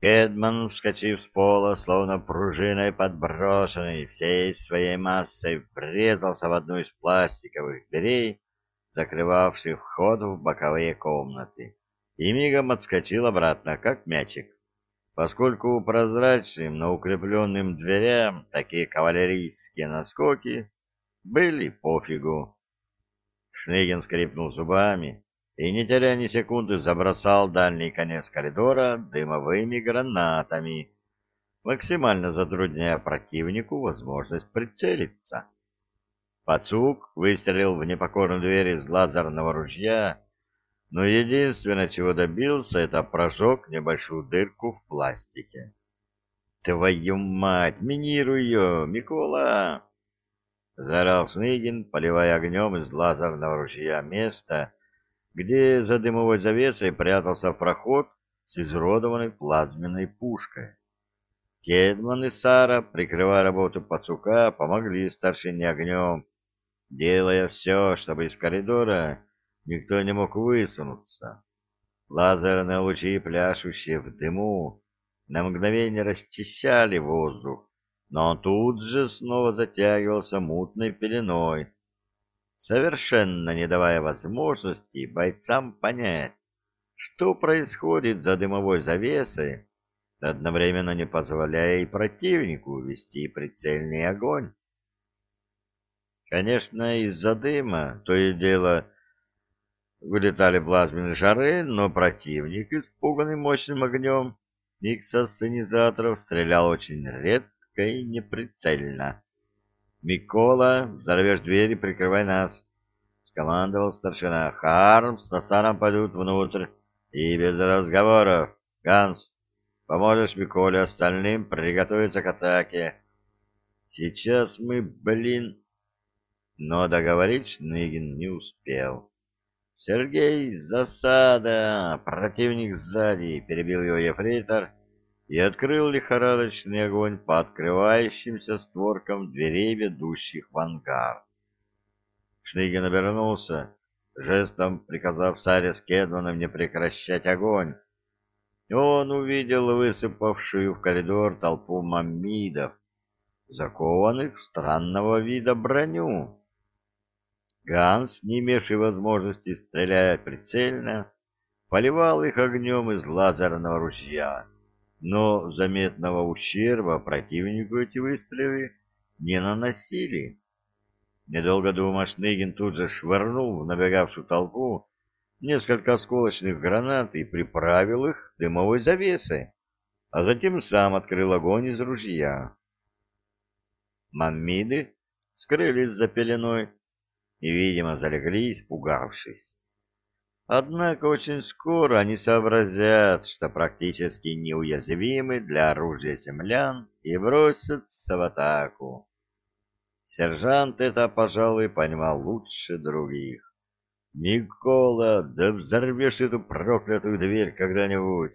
Кедман, вскочив с пола, словно пружиной подброшенный, всей своей массой врезался в одну из пластиковых дверей, закрывавших вход в боковые комнаты, и мигом отскочил обратно, как мячик. Поскольку прозрачным, но укрепленным дверям такие кавалерийские наскоки были пофигу. Шнегин скрипнул зубами и, не теряя ни секунды, забросал дальний конец коридора дымовыми гранатами, максимально затрудняя противнику возможность прицелиться. Пацук выстрелил в непокорную дверь из лазерного ружья, но единственное, чего добился, это прожег небольшую дырку в пластике. «Твою мать! Минируй ее, Микола!» Заорал Шныгин, поливая огнем из лазерного ружья место, где за дымовой завесой прятался проход с изуродованной плазменной пушкой. Кедман и Сара, прикрывая работу пацука, помогли старшине огнем, делая все, чтобы из коридора никто не мог высунуться. Лазерные лучи, пляшущие в дыму, на мгновение расчищали воздух, но он тут же снова затягивался мутной пеленой, совершенно не давая возможности бойцам понять, что происходит за дымовой завесой, одновременно не позволяя и противнику вести прицельный огонь. Конечно, из-за дыма то и дело вылетали плазменные шары, но противник, испуганный мощным огнем иксосценизаторов, стрелял очень редко и неприцельно. «Микола, взорвешь дверь и прикрывай нас», — скомандовал старшина. «Харм с Насаном пойдут внутрь, и без разговоров. Ганс, поможешь Миколе остальным приготовиться к атаке». «Сейчас мы, блин...» Но договорить Шныгин не успел. «Сергей, засада! Противник сзади!» — перебил его ефрейтор и открыл лихорадочный огонь по открывающимся створкам дверей, ведущих в ангар. Шныгин обернулся, жестом приказав Саре с Кедманом не прекращать огонь. Он увидел высыпавшую в коридор толпу маммидов, закованных в странного вида броню. Ганс, не имевший возможности стрелять прицельно, поливал их огнем из лазерного ружья но заметного ущерба противнику эти выстрелы не наносили. Недолго думая, Шныгин тут же швырнул в набегавшую толпу несколько осколочных гранат и приправил их дымовой завесой, а затем сам открыл огонь из ружья. Маммиды скрылись за пеленой и, видимо, залегли, испугавшись. Однако очень скоро они сообразят, что практически неуязвимы для оружия землян и бросятся в атаку. Сержант это, пожалуй, понимал лучше других. «Никола, да взорвешь эту проклятую дверь когда-нибудь!»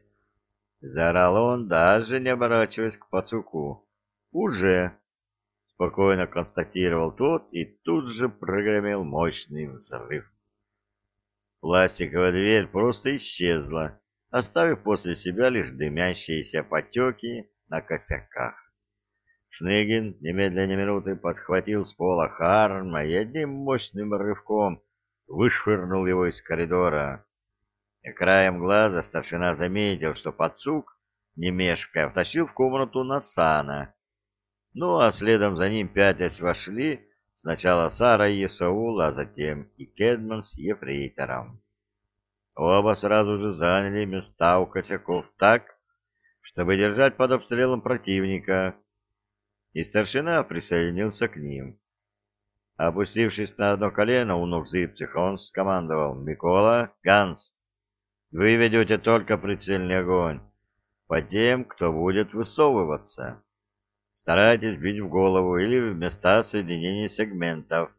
Заорал он, даже не оборачиваясь к пацуку. «Уже!» — спокойно констатировал тот, и тут же прогремел мощный взрыв. Пластиковая дверь просто исчезла, оставив после себя лишь дымящиеся потеки на косяках. Шнегин немедленно минуты подхватил с пола Харма и одним мощным рывком вышвырнул его из коридора. И краем глаза старшина заметил, что подсук, не мешкая, втащил в комнату Насана. Ну, а следом за ним пятясь вошли Сначала Сара и Исаул, а затем и Кедман с Ефрейтором. Оба сразу же заняли места у косяков так, чтобы держать под обстрелом противника, и старшина присоединился к ним. Опустившись на одно колено у ног Зыбцеха, он скомандовал «Микола, Ганс, вы ведете только прицельный огонь по тем, кто будет высовываться». Старайтесь бить в голову или в места соединения сегментов.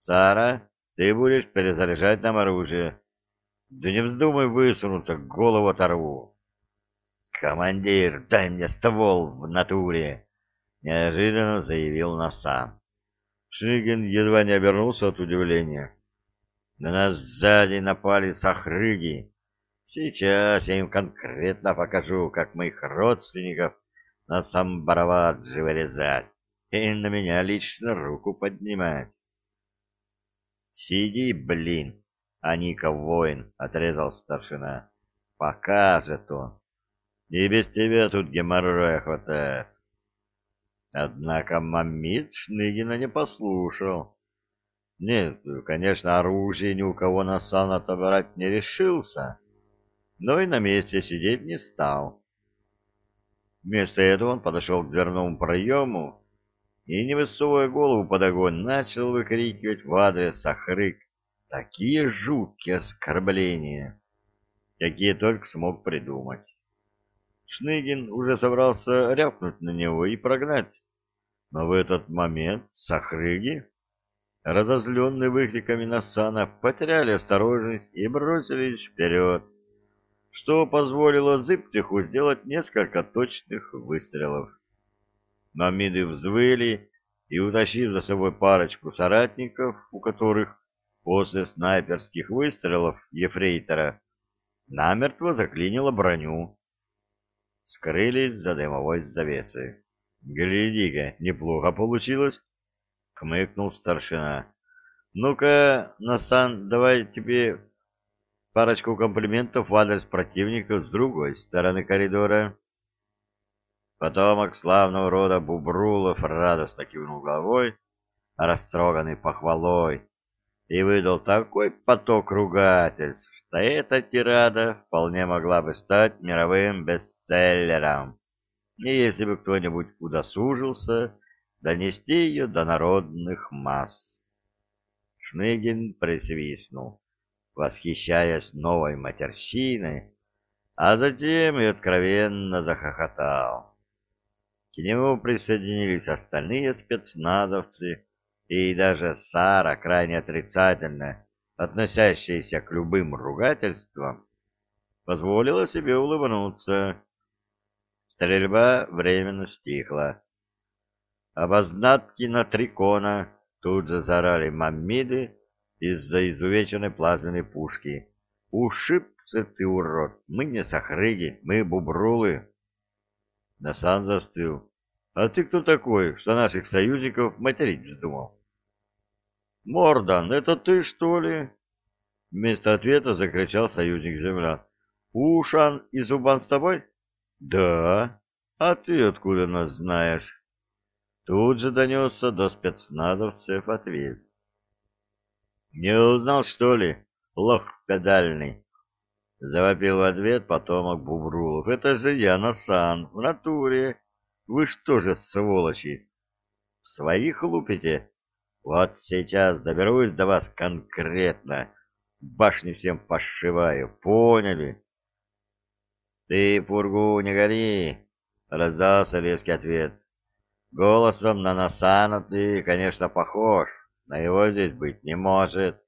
Сара, ты будешь перезаряжать нам оружие. Да не вздумай высунуться, голову оторву. Командир, дай мне ствол в натуре, неожиданно заявил Наса. Шигин едва не обернулся от удивления. На нас сзади напали сахрыги. Сейчас я им конкретно покажу, как моих родственников на самбараваджи вырезать и на меня лично руку поднимать. Сиди, блин, а Ника воин, — отрезал старшина. Покажет он. И без тебя тут геморроя хватает. Однако Мамид Шныгина не послушал. Нет, конечно, оружие ни у кого на сан отобрать не решился, но и на месте сидеть не стал. Вместо этого он подошел к дверному проему и, не высовывая голову под огонь, начал выкрикивать в адрес Ахрык такие жуткие оскорбления, какие только смог придумать. Шныгин уже собрался рявкнуть на него и прогнать, но в этот момент Сахрыги разозленные выкриками Насана, потеряли осторожность и бросились вперед, что позволило Зыбтиху сделать несколько точных выстрелов. Мамиды взвыли и, утащив за собой парочку соратников, у которых после снайперских выстрелов ефрейтора намертво заклинило броню, скрылись за дымовой завесой. Гляди-ка, неплохо получилось хмыкнул старшина. Ну-ка, Насан, давай тебе парочку комплиментов в адрес противника с другой стороны коридора. Потомок славного рода Бубрулов радостно кивнул головой, растроганный похвалой, и выдал такой поток ругательств, что эта тирада вполне могла бы стать мировым бестселлером. И если бы кто-нибудь удосужился донести ее до народных масс. Шныгин присвистнул, восхищаясь новой матерщиной, а затем и откровенно захохотал. К нему присоединились остальные спецназовцы, и даже Сара, крайне отрицательно относящаяся к любым ругательствам, позволила себе улыбнуться. Стрельба временно стихла. Обознатки на трикона тут же заорали маммиды из-за изувеченной плазменной пушки. Ушибся ты, урод! Мы не сахрыги, мы бубрулы. Насан застыл. А ты кто такой, что наших союзников материть вздумал? Мордан, это ты, что ли? Вместо ответа закричал союзник земля. Ушан и Зубан с тобой? Да. А ты откуда нас знаешь? Тут же донесся до спецназовцев ответ. «Не узнал, что ли, лох педальный?» Завопил в ответ потомок Бубрулов. «Это же я, Насан, в натуре. Вы что же, сволочи, своих лупите? Вот сейчас доберусь до вас конкретно. Башни всем пошиваю, поняли?» «Ты, Пургу, не гори!» — раздался резкий ответ. Голосом на Насана ты, конечно, похож, но его здесь быть не может.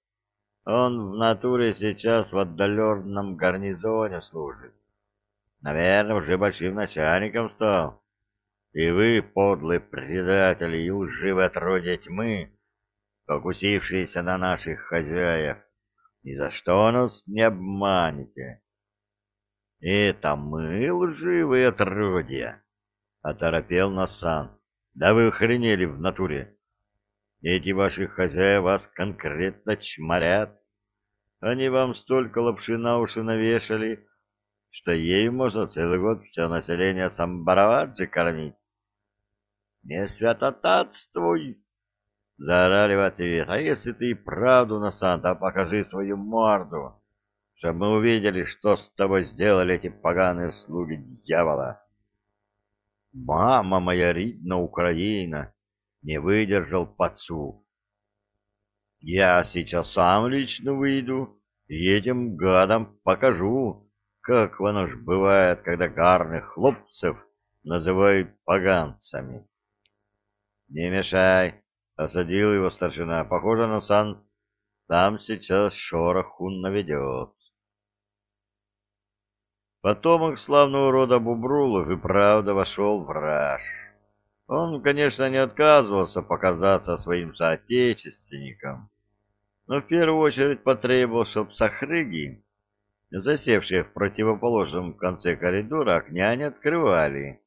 Он в натуре сейчас в отдаленном гарнизоне служит. Наверное, уже большим начальником стал. И вы, подлые предатели и лживые отродья тьмы, покусившиеся на наших хозяев, ни за что нас не обманете. Это мы лживые отродья, — оторопел Насан. Да вы охренели в натуре. Эти ваши хозяева вас конкретно чморят. Они вам столько лапши на уши навешали, что ею можно целый год все население Самбараваджи кормить. Не святотатствуй! Заорали в ответ. А если ты и правду на Санта, покажи свою морду, чтобы мы увидели, что с тобой сделали эти поганые слуги дьявола. Мама моя рідна Украина, не выдержал пацу. Я сейчас сам лично выйду и этим гадам покажу, как оно ж бывает, когда гарных хлопцев называют поганцами. Не мешай, осадил его старшина. Похоже, на сан там сейчас шороху наведет. Потомок славного рода Бубрулов и правда вошел в раж. Он, конечно, не отказывался показаться своим соотечественникам, но в первую очередь потребовал, чтобы сахрыги засевшие в противоположном конце коридора, окня не открывали.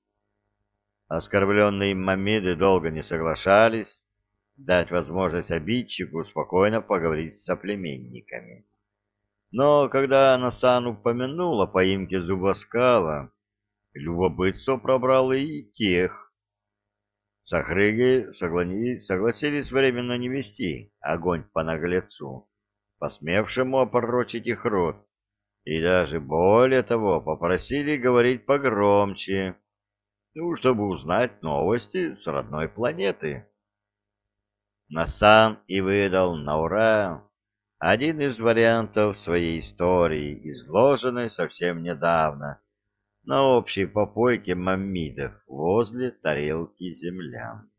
Оскорбленные мамиды долго не соглашались дать возможность обидчику спокойно поговорить с соплеменниками. Но когда Насан упомянул о поимке зубоскала, любопытство пробрало и тех. Сахрыги согласились временно не вести огонь по наглецу, посмевшему опорочить их рот, и даже более того попросили говорить погромче, ну, чтобы узнать новости с родной планеты. Насан и выдал на ура один из вариантов своей истории, изложенной совсем недавно на общей попойке маммидов возле тарелки землян.